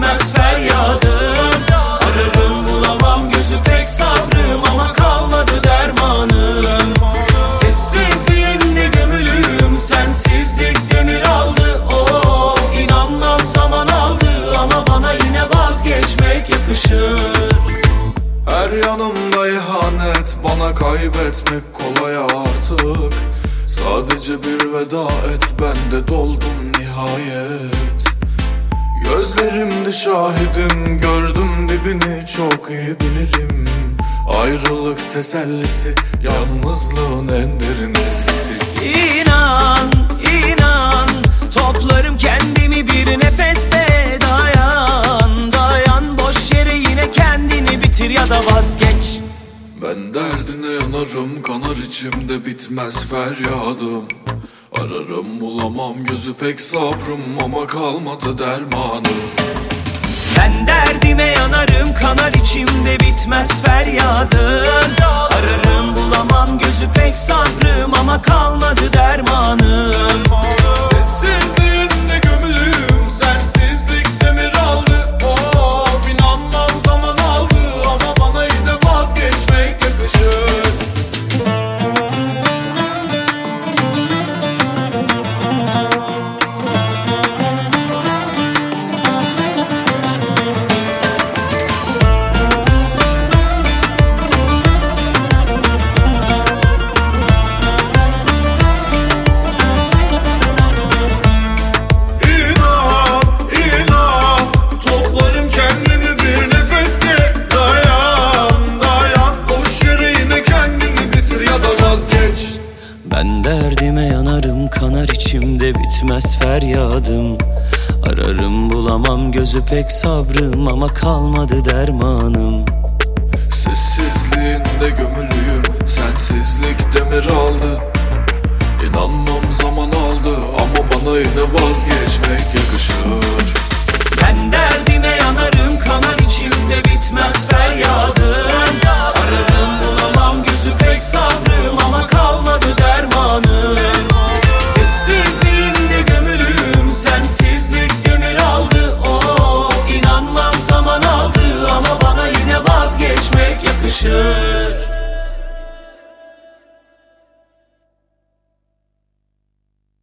bitmez feryadım. Ararım bulamam gözü pek sabrım ama kalmadı dermanım. Sessizliğinde gömülüyüm sensizlik demir aldı. Oh inanmam zaman aldı ama bana yine vazgeçmek yakışır. Her yanımda ihanet bana kaybetmek kolay artık. Sadece bir veda et ben de doldum nihayet. Gözlerimde şahidim Gördüm dibini çok iyi bilirim. Ayrılık tesellisi Yalnızlığın en derin ezgisi. İnan, inan Toplarım kendimi bir nefeste. Dayan, dayan Boş yere yine kendini bitir ya da vazgeç. Ben derdine yanarım kanar içimde bitmez feryadım Ararım bulamam gözü pek sabrım ama kalmadı dermanım. Ben derdime yanarım kanar içimde bitmez feryadın. Ararım bulamam gözü pek sabrım ama kalmadı dermanım Ben derdime yanarım kanar içimde bitmez feryadım. Ararım bulamam gözü pek sabrım ama kalmadı dermanım. Sessizliğinde gömülüyüm Sensizlik demir aldı. İnanmam zaman aldı Ama bana yine vazgeçmek yakışır